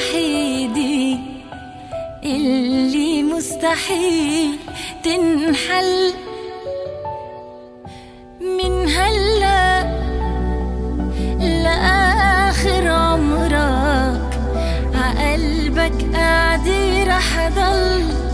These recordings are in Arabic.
وحيدي اللي مستحيل تنحل. من هلا لآخر عمرك عقلبك قاعدة رح ضل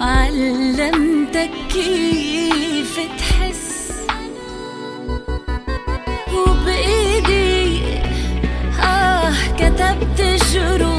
علمتك كيف تحس؟ وبإيدي آه كتبت جروح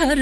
हर